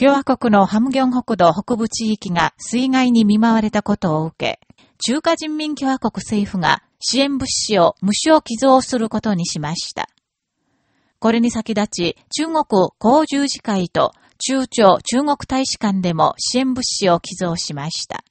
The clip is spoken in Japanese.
共和国のハムギョン北道北部地域が水害に見舞われたことを受け、中華人民共和国政府が支援物資を無償寄贈することにしました。これに先立ち、中国公十字会と中朝中国大使館でも支援物資を寄贈しました。